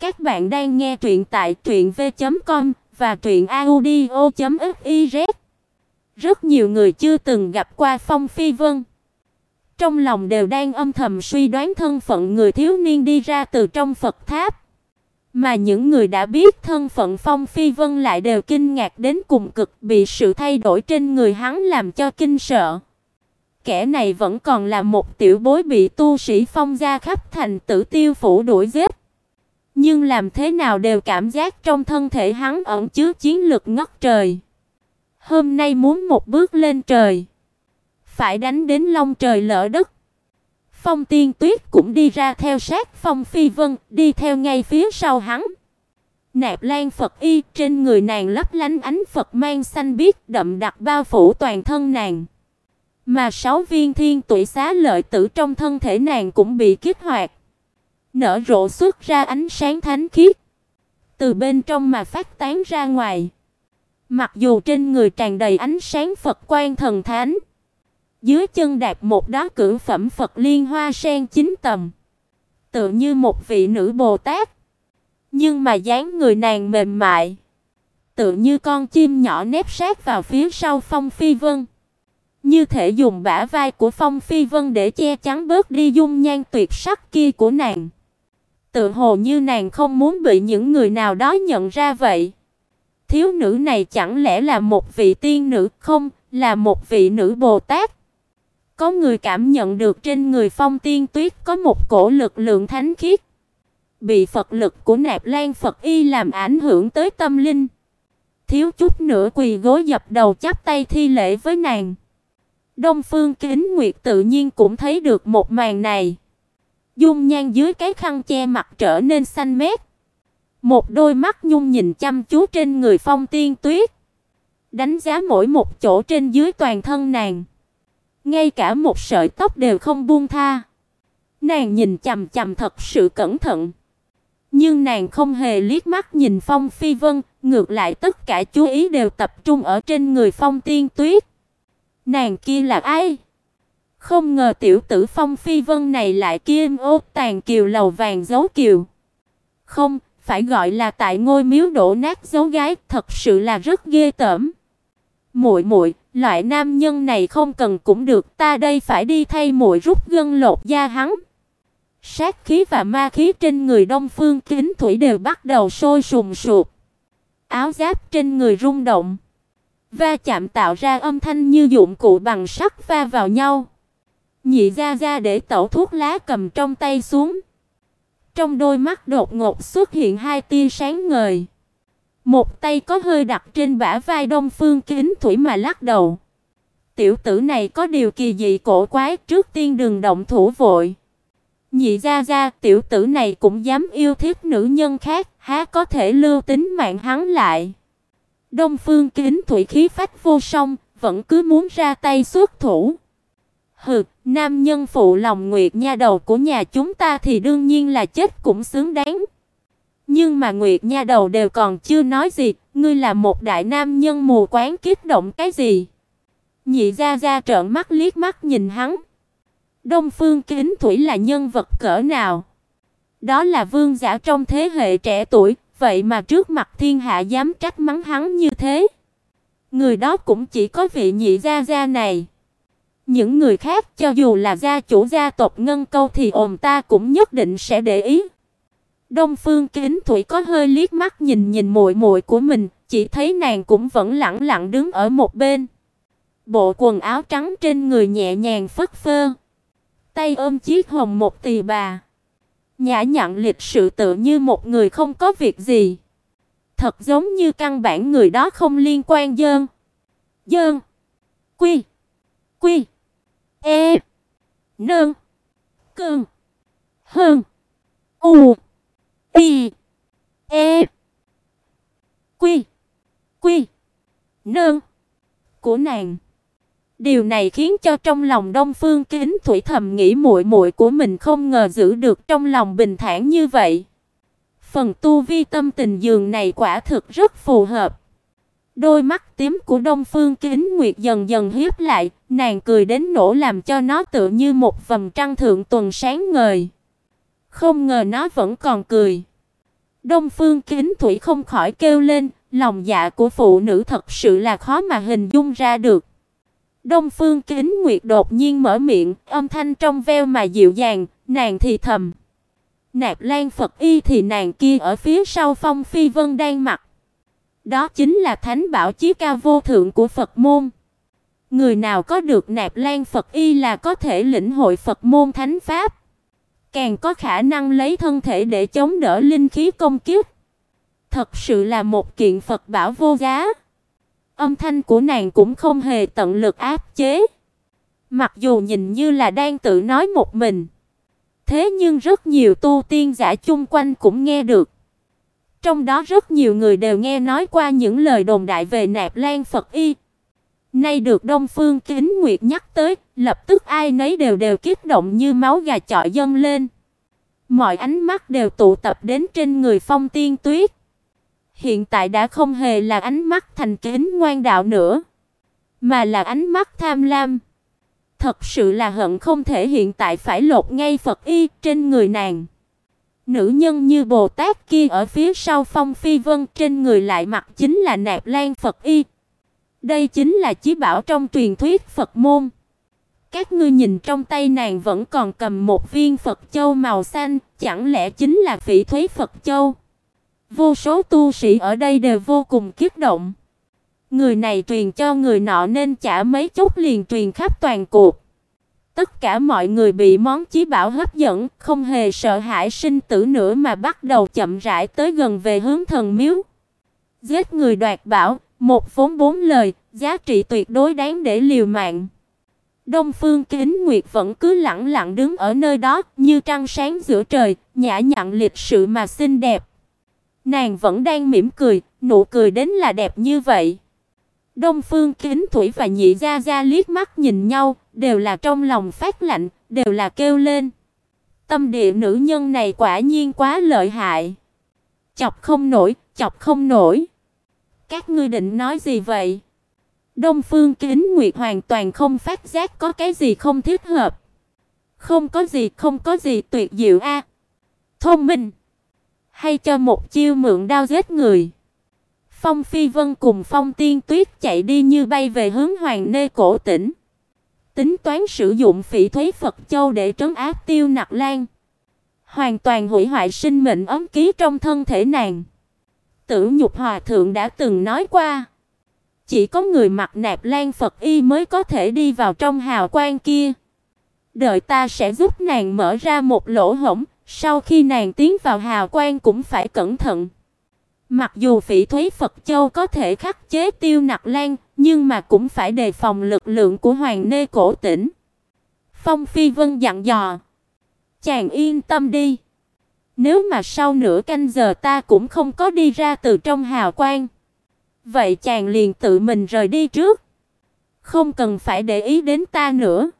Các bạn đang nghe truyện tại truyệnv.com và truyệnaudio.fiz. Rất nhiều người chưa từng gặp qua Phong Phi Vân, trong lòng đều đang âm thầm suy đoán thân phận người thiếu niên đi ra từ trong Phật tháp. Mà những người đã biết thân phận Phong Phi Vân lại đều kinh ngạc đến cùng cực, bị sự thay đổi trên người hắn làm cho kinh sợ. Kẻ này vẫn còn là một tiểu bối bị tu sĩ Phong gia khắp thành tử tiêu phủ đuổi giết. Nhưng làm thế nào đều cảm giác trong thân thể hắn ẩn chứa chiến lực ngất trời. Hôm nay muốn một bước lên trời, phải đánh đến long trời lở đất. Phong Tiên Tuyết cũng đi ra theo sát Phong Phi Vân, đi theo ngay phía sau hắn. Nạp Lan Phật y trên người nàng lấp lánh ánh Phật mang xanh biếc đậm đặc bao phủ toàn thân nàng. Mà sáu viên thiên tụy xá lợi tử trong thân thể nàng cũng bị kích hoạt, nở rộ xuất ra ánh sáng thánh khiết, từ bên trong mà phát tán ra ngoài. Mặc dù trên người tràn đầy ánh sáng Phật quan thần thánh, dưới chân đạp một đóa cửu phẩm Phật liên hoa sen chín tầm, tựa như một vị nữ Bồ Tát. Nhưng mà dáng người nàng mềm mại, tựa như con chim nhỏ nép sát vào phía sau Phong Phi Vân. Như thể dùng bả vai của Phong Phi Vân để che chắn bớt đi dung nhan tuyệt sắc kia của nàng. Tự hồ như nàng không muốn bị những người nào đó nhận ra vậy. Thiếu nữ này chẳng lẽ là một vị tiên nữ không, là một vị nữ Bồ Tát? Có người cảm nhận được trên người Phong Tiên Tuyết có một cổ lực lượng thánh khiết, bị Phật lực của Nạp Lan Phật Y làm ảnh hưởng tới tâm linh. Thiếu chút nữa quỳ gối dập đầu chắp tay thi lễ với nàng. Đông Phương Kính Nguyệt tự nhiên cũng thấy được một màn này. Dung nhan dưới cái khăn che mặt trở nên xanh mét. Một đôi mắt nhung nhìn chăm chú trên người Phong Tiên Tuyết, đánh giá mỗi một chỗ trên dưới toàn thân nàng. Ngay cả một sợi tóc đều không buông tha. Nàng nhìn chằm chằm thật sự cẩn thận. Nhưng nàng không hề liếc mắt nhìn Phong Phi Vân, ngược lại tất cả chú ý đều tập trung ở trên người Phong Tiên Tuyết. Nàng kia là ai? Không ngờ tiểu tử Phong Phi Vân này lại kiêm ô tàn kiều lầu vàng giấu kiều. Không, phải gọi là tại ngôi miếu đổ nát giấu gái, thật sự là rất ghê tởm. Muội muội, loại nam nhân này không cần cũng được, ta đây phải đi thay muội rút gân lột da hắn. Sát khí và ma khí trên người Đông Phương Kính Thủy đều bắt đầu sôi sùng sục. Áo giáp trên người rung động, va chạm tạo ra âm thanh như dụng cụ bằng sắt va vào nhau. Nhị gia gia để tẩu thuốc lá cầm trong tay xuống. Trong đôi mắt đột ngột xuất hiện hai tia sáng ngời. Một tay có hơi đặt trên bả vai Đông Phương Kính Thủy mà lắc đầu. Tiểu tử này có điều kỳ dị cổ quái, trước tiên đừng động thủ vội. Nhị gia gia, tiểu tử này cũng dám yêu thích nữ nhân khác, há có thể lưu tính mạng hắn lại. Đông Phương Kính Thủy khí phách vô song, vẫn cứ muốn ra tay xuất thủ. Hừ, nam nhân phụ lòng Nguyệt nha đầu của nhà chúng ta thì đương nhiên là chết cũng xứng đáng. Nhưng mà Nguyệt nha đầu đều còn chưa nói gì, ngươi là một đại nam nhân mù quáng kích động cái gì? Nhị gia gia trợn mắt liếc mắt nhìn hắn. Đông Phương Kính Thủy là nhân vật cỡ nào? Đó là vương giả trong thế hệ trẻ tuổi, vậy mà trước mặt thiên hạ dám trách mắng hắn như thế. Người đó cũng chỉ có vị nhị gia gia này. Những người khác cho dù là gia chủ gia tộc Ngân Câu thì ồn ta cũng nhất định sẽ để ý. Đông Phương Kính Thủy có hơi liếc mắt nhìn nhìn muội muội của mình, chỉ thấy nàng cũng vẫn lặng lặng đứng ở một bên. Bộ quần áo trắng trên người nhẹ nhàng phất phơ, tay ôm chiếc hồng một tỳ bà. Nhã nhặn lịch sự tự như một người không có việc gì. Thật giống như căn bản người đó không liên quan dơn. Dơn. Quy. Quy. E. Nương. Cơn. Hơn. U. Y. E. Quy. Quy. Nương. Của nàng. Điều này khiến cho trong lòng Đông Phương Kính Thủy thầm nghĩ muội muội của mình không ngờ giữ được trong lòng bình thản như vậy. Phần tu vi tâm tình dường này quả thực rất phù hợp. Đôi mắt tím của Đông Phương Kính Nguyệt dần dần hiếp lại, nàng cười đến nổ làm cho nó tựa như một vầng trăng thượng tuần sáng ngời. Không ngờ nó vẫn còn cười. Đông Phương Kính Thủy không khỏi kêu lên, lòng dạ của phụ nữ thật sự là khó mà hình dung ra được. Đông Phương Kính Nguyệt đột nhiên mở miệng, âm thanh trong veo mà dịu dàng, nàng thì thầm. Nạp Lan Phật Y thì nàng kia ở phía sau Phong Phi Vân đang mặc. Đó chính là thánh bảo chí cao vô thượng của Phật môn. Người nào có được Nạp Lan Phật Y là có thể lĩnh hội Phật môn thánh pháp, càng có khả năng lấy thân thể để chống đỡ linh khí công kiếp. Thật sự là một kiện Phật bảo vô giá. Âm thanh của nàng cũng không hề tận lực áp chế. Mặc dù nhìn như là đang tự nói một mình, thế nhưng rất nhiều tu tiên giả chung quanh cũng nghe được. Trong đó rất nhiều người đều nghe nói qua những lời đồn đại về Nạp Lan Phật Y. Nay được Đông Phương Kính Nguyệt nhắc tới, lập tức ai nấy đều đều kích động như máu gà chọi dâng lên. Mọi ánh mắt đều tụ tập đến trên người Phong Tiên Tuyết. Hiện tại đã không hề là ánh mắt thành kính ngoan đạo nữa, mà là ánh mắt tham lam. Thật sự là hận không thể hiện tại phải lột ngay Phật y trên người nàng. Nữ nhân như Bồ Tát kia ở phía sau Phong Phi Vân trên người lại mặc chính là nạp lan Phật y. Đây chính là chí bảo trong truyền thuyết Phật môn. Các ngươi nhìn trong tay nàng vẫn còn cầm một viên Phật châu màu xanh, chẳng lẽ chính là phỉ thúy Phật châu? Vô số tu sĩ ở đây đều vô cùng kích động. Người này truyền cho người nọ nên chả mấy chốc liền truyền khắp toàn cuộc. Tất cả mọi người bị món chí bảo hấp dẫn, không hề sợ hãi sinh tử nữa mà bắt đầu chậm rãi tới gần về hướng thần miếu. Giết người đoạt bảo, một vốn bốn lời, giá trị tuyệt đối đáng để liều mạng. Đông Phương Kính Nguyệt vẫn cứ lặng lặng đứng ở nơi đó, như trăng sáng giữa trời, nhã nhặn lịch sự mà xinh đẹp. Nàng vẫn đang mỉm cười, nụ cười đến là đẹp như vậy. Đông Phương Kính Thủy và Nhị Gia Gia liếc mắt nhìn nhau, đều là trong lòng phát lạnh, đều là kêu lên. Tâm địa nữ nhân này quả nhiên quá lợi hại. Chọc không nổi, chọc không nổi. Các ngươi định nói gì vậy? Đông Phương Kính Nguyệt hoàn toàn không phát giác có cái gì không thích hợp. Không có gì, không có gì tuyệt diệu a. Thông minh hay cho một chiêu mượn đao giết người. Phong Phi Vân cùng Phong Tiên Tuyết chạy đi như bay về hướng Hoàng Nê cổ tỉnh. Tính toán sử dụng Phỉ Thúy Phật Châu để trấn áp Tiêu Nặc Lan, hoàn toàn hủy hoại sinh mệnh ấm ký trong thân thể nàng. Tử Nhục Hòa thượng đã từng nói qua, chỉ có người mặc nạp lan Phật y mới có thể đi vào trong hào quang kia. Đợi ta sẽ giúp nàng mở ra một lỗ hổng, sau khi nàng tiến vào hào quang cũng phải cẩn thận. Mặc dù Phỉ Thúy Phật Châu có thể khắc chế Tiêu Nặc Lan, nhưng mà cũng phải đề phòng lực lượng của Hoàng Nê cổ tỉnh. Phong Phi Vân dặn dò, "Chàng yên tâm đi, nếu mà sau nửa canh giờ ta cũng không có đi ra từ trong hào quang, vậy chàng liền tự mình rời đi trước, không cần phải để ý đến ta nữa."